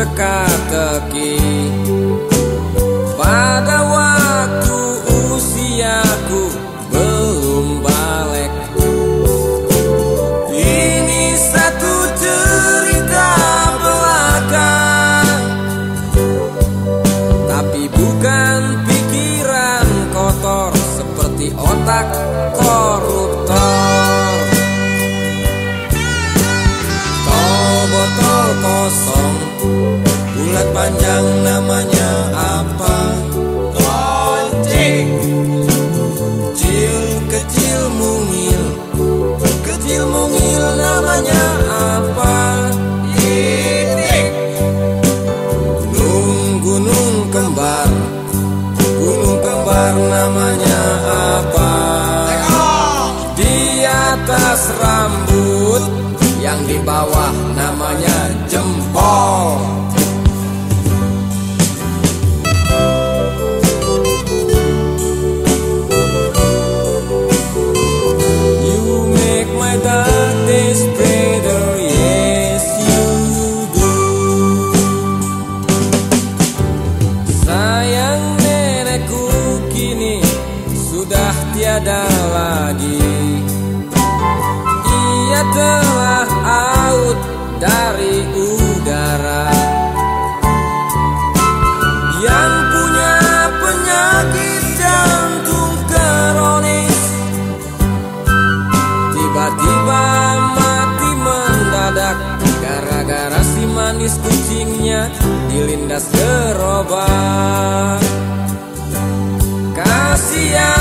teka-teki panjang namanya apa? Lonceng Kecil kecil mungil Kecil mungil namanya apa? Itik Gunung gunung kembar Gunung kembar namanya apa? Di atas rambut Yang di bawah namanya jempol tiada lagi. Ia telah out dari udara. Yang punya penyakit jantung kronis Tiba-tiba mati mendadak Gara-gara si manis kucingnya Dilindas gerobak Kasian